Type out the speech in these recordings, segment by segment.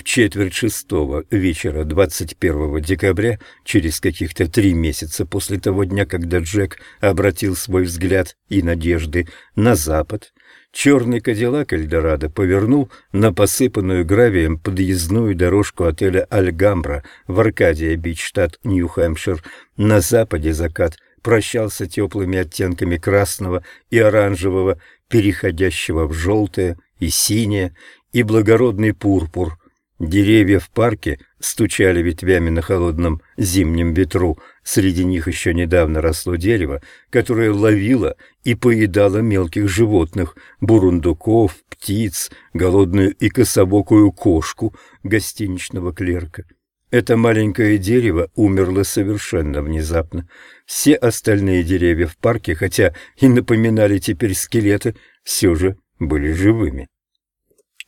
В четверть шестого вечера 21 декабря, через каких-то три месяца после того дня, когда Джек обратил свой взгляд и надежды на запад, черный кадиллак Эльдорадо повернул на посыпанную гравием подъездную дорожку отеля «Альгамбра» в Аркадия-Бич, штат Нью-Хэмпшир. На западе закат прощался теплыми оттенками красного и оранжевого, переходящего в желтое и синее, и благородный пурпур. Деревья в парке стучали ветвями на холодном зимнем ветру. Среди них еще недавно росло дерево, которое ловило и поедало мелких животных, бурундуков, птиц, голодную и кособокую кошку гостиничного клерка. Это маленькое дерево умерло совершенно внезапно. Все остальные деревья в парке, хотя и напоминали теперь скелеты, все же были живыми.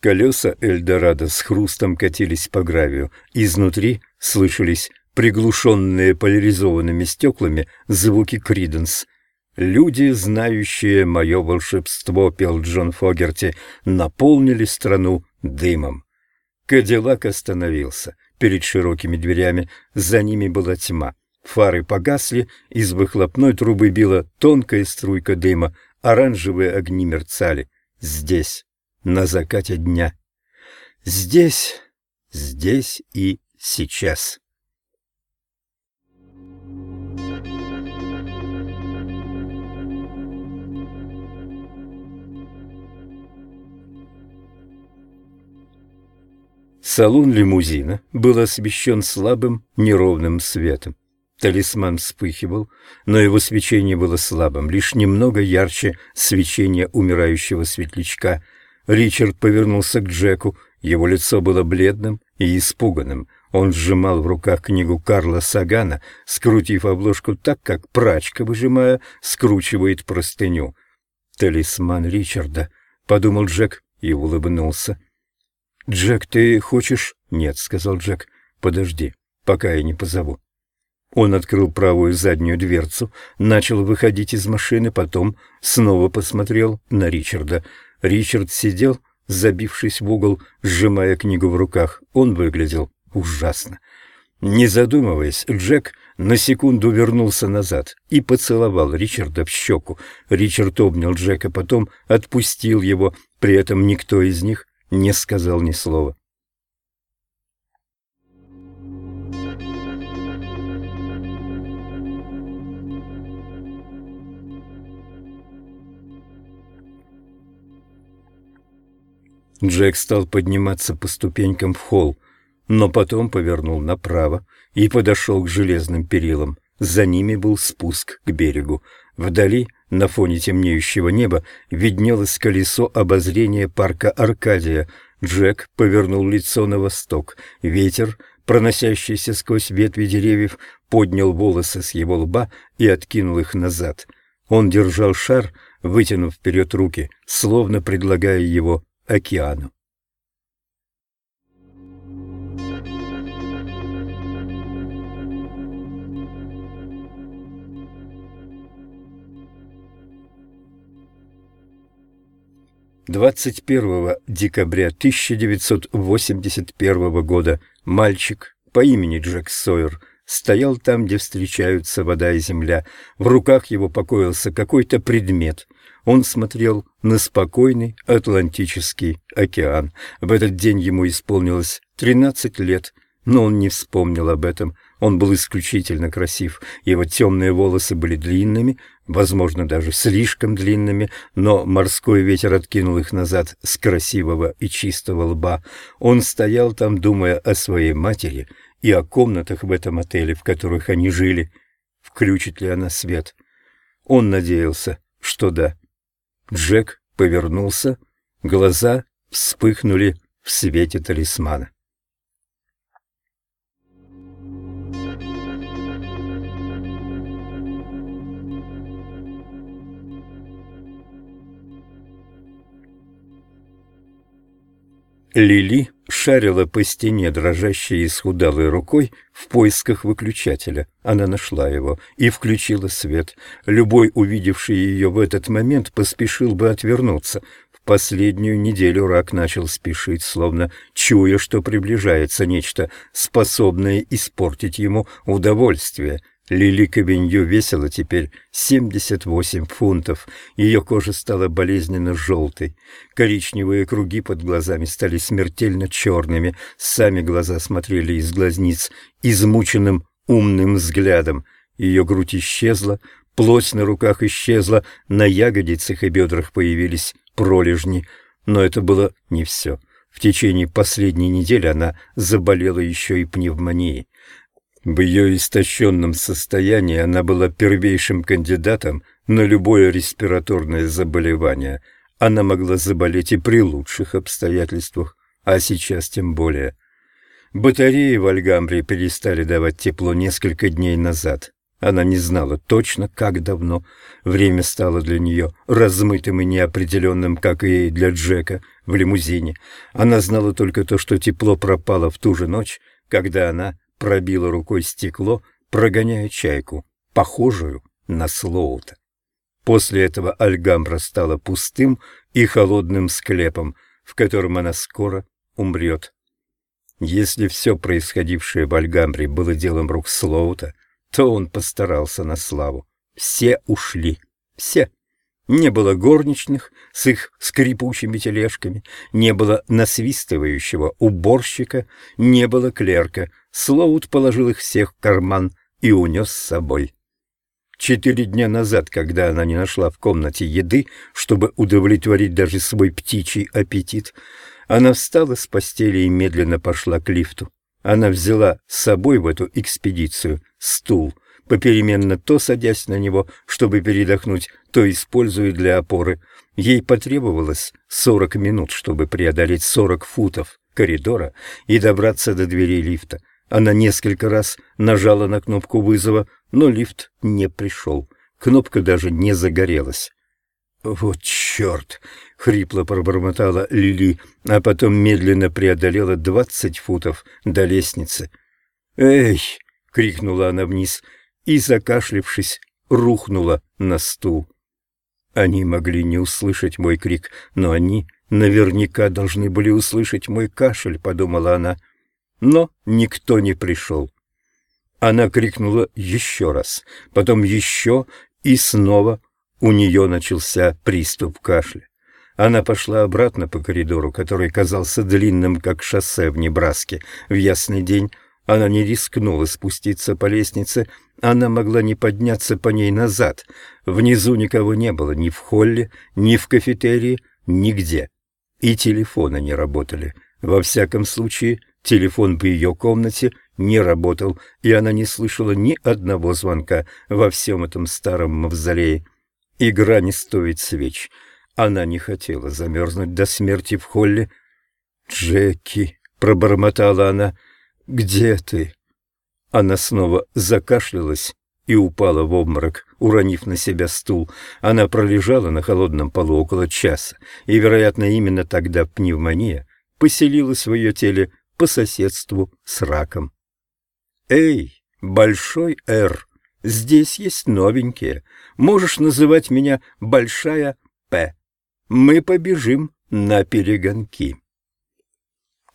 Колеса Эльдорадо с хрустом катились по гравию. Изнутри слышались приглушенные поляризованными стеклами звуки Криденс. «Люди, знающие мое волшебство», — пел Джон Фогерти, — наполнили страну дымом. Кадиллак остановился перед широкими дверями, за ними была тьма. Фары погасли, из выхлопной трубы била тонкая струйка дыма, оранжевые огни мерцали. Здесь на закате дня. Здесь, здесь и сейчас. Салон лимузина был освещен слабым неровным светом. Талисман вспыхивал, но его свечение было слабым, лишь немного ярче свечения умирающего светлячка — Ричард повернулся к Джеку. Его лицо было бледным и испуганным. Он сжимал в руках книгу Карла Сагана, скрутив обложку так, как прачка, выжимая, скручивает простыню. «Талисман Ричарда», — подумал Джек и улыбнулся. «Джек, ты хочешь?» «Нет», — сказал Джек. «Подожди, пока я не позову». Он открыл правую заднюю дверцу, начал выходить из машины, потом снова посмотрел на Ричарда. Ричард сидел, забившись в угол, сжимая книгу в руках. Он выглядел ужасно. Не задумываясь, Джек на секунду вернулся назад и поцеловал Ричарда в щеку. Ричард обнял Джека, потом отпустил его, при этом никто из них не сказал ни слова. Джек стал подниматься по ступенькам в холл, но потом повернул направо и подошел к железным перилам. За ними был спуск к берегу. Вдали, на фоне темнеющего неба, виднелось колесо обозрения парка Аркадия. Джек повернул лицо на восток. Ветер, проносящийся сквозь ветви деревьев, поднял волосы с его лба и откинул их назад. Он держал шар, вытянув вперед руки, словно предлагая его океану. Двадцать первого декабря 1981 года мальчик по имени Джек Сойер стоял там, где встречаются вода и земля. В руках его покоился какой-то предмет — он смотрел на спокойный Атлантический океан. В этот день ему исполнилось 13 лет, но он не вспомнил об этом. Он был исключительно красив. Его темные волосы были длинными, возможно, даже слишком длинными, но морской ветер откинул их назад с красивого и чистого лба. Он стоял там, думая о своей матери и о комнатах в этом отеле, в которых они жили. Включит ли она свет? Он надеялся, что да. Джек повернулся, глаза вспыхнули в свете талисмана. Лили шарила по стене, дрожащей и схудалой рукой, в поисках выключателя. Она нашла его и включила свет. Любой, увидевший ее в этот момент, поспешил бы отвернуться. В последнюю неделю рак начал спешить, словно чуя, что приближается нечто, способное испортить ему удовольствие. Лили Кабинью весила теперь 78 фунтов. Ее кожа стала болезненно желтой. Коричневые круги под глазами стали смертельно черными. Сами глаза смотрели из глазниц измученным умным взглядом. Ее грудь исчезла, плоть на руках исчезла, на ягодицах и бедрах появились пролежни. Но это было не все. В течение последней недели она заболела еще и пневмонией. В ее истощенном состоянии она была первейшим кандидатом на любое респираторное заболевание. Она могла заболеть и при лучших обстоятельствах, а сейчас тем более. Батареи в Альгамбре перестали давать тепло несколько дней назад. Она не знала точно, как давно. Время стало для нее размытым и неопределенным, как и для Джека в лимузине. Она знала только то, что тепло пропало в ту же ночь, когда она пробила рукой стекло, прогоняя чайку, похожую на Слоута. После этого Альгамбра стала пустым и холодным склепом, в котором она скоро умрет. Если все происходившее в Альгамбре было делом рук Слоута, то он постарался на славу. Все ушли. Все. Не было горничных с их скрипучими тележками, не было насвистывающего уборщика, не было клерка. Слоут положил их всех в карман и унес с собой. Четыре дня назад, когда она не нашла в комнате еды, чтобы удовлетворить даже свой птичий аппетит, она встала с постели и медленно пошла к лифту. Она взяла с собой в эту экспедицию стул, попеременно то садясь на него, чтобы передохнуть, то используя для опоры. Ей потребовалось сорок минут, чтобы преодолеть сорок футов коридора и добраться до дверей лифта. Она несколько раз нажала на кнопку вызова, но лифт не пришел. Кнопка даже не загорелась. «Вот черт!» — хрипло пробормотала Лили, а потом медленно преодолела двадцать футов до лестницы. «Эй!» — крикнула она вниз и, закашлившись, рухнула на стул. Они могли не услышать мой крик, но они наверняка должны были услышать мой кашель, подумала она. Но никто не пришел. Она крикнула еще раз, потом еще и снова у нее начался приступ кашля. Она пошла обратно по коридору, который казался длинным, как шоссе в Небраске. В ясный день она не рискнула спуститься по лестнице, она могла не подняться по ней назад. Внизу никого не было ни в холле, ни в кафетерии, нигде. И телефоны не работали. Во всяком случае, телефон в ее комнате не работал, и она не слышала ни одного звонка во всем этом старом мавзолее. Игра не стоит свеч. Она не хотела замерзнуть до смерти в холле. «Джеки», — пробормотала она, — «где ты?» Она снова закашлялась и упала в обморок, уронив на себя стул. Она пролежала на холодном полу около часа, и, вероятно, именно тогда пневмония поселилась в ее теле по соседству с раком. «Эй, Большой Р, здесь есть новенькие. Можешь называть меня Большая П. Мы побежим на перегонки».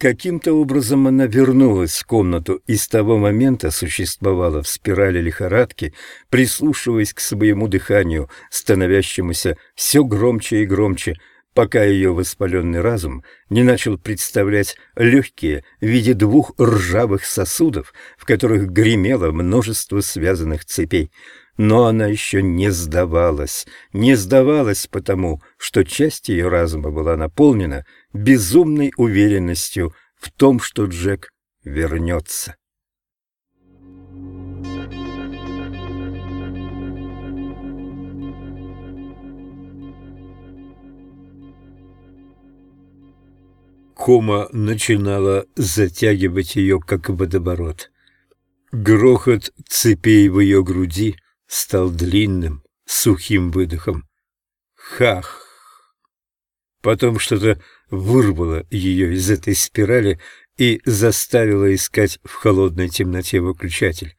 Каким-то образом она вернулась в комнату и с того момента существовала в спирали лихорадки, прислушиваясь к своему дыханию, становящемуся все громче и громче, пока ее воспаленный разум не начал представлять легкие в виде двух ржавых сосудов, в которых гремело множество связанных цепей. Но она еще не сдавалась, не сдавалась потому, что часть ее разума была наполнена безумной уверенностью в том, что Джек вернется. Кома начинала затягивать ее, как водоворот. Грохот цепей в ее груди стал длинным, сухим выдохом. Хах! Потом что-то вырвало ее из этой спирали и заставило искать в холодной темноте выключатель.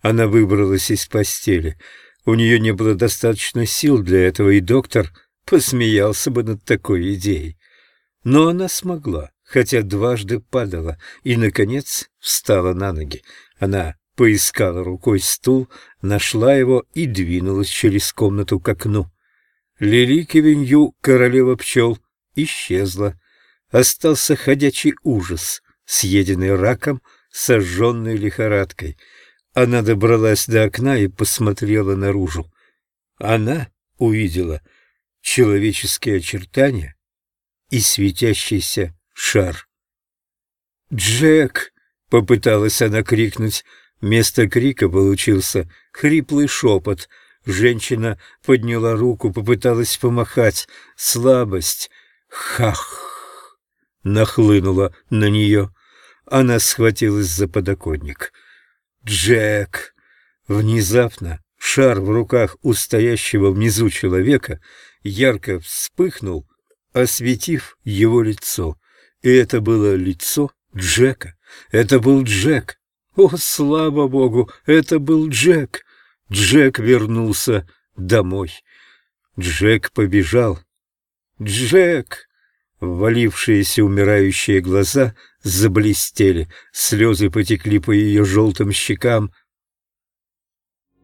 Она выбралась из постели. У нее не было достаточно сил для этого, и доктор посмеялся бы над такой идеей. Но она смогла, хотя дважды падала, и, наконец, встала на ноги. Она поискала рукой стул, нашла его и двинулась через комнату к окну. Лили Кевинью, королева пчел, исчезла. Остался ходячий ужас, съеденный раком, сожженный лихорадкой. Она добралась до окна и посмотрела наружу. Она увидела человеческие очертания и светящийся шар. «Джек!» — попыталась она крикнуть. Вместо крика получился хриплый шепот. Женщина подняла руку, попыталась помахать. Слабость. Хах! Нахлынула на нее. Она схватилась за подоконник. «Джек!» Внезапно шар в руках у стоящего внизу человека ярко вспыхнул, осветив его лицо. И это было лицо Джека. Это был Джек. О, слава богу, это был Джек. Джек вернулся домой. Джек побежал. Джек! Ввалившиеся умирающие глаза заблестели, слезы потекли по ее желтым щекам —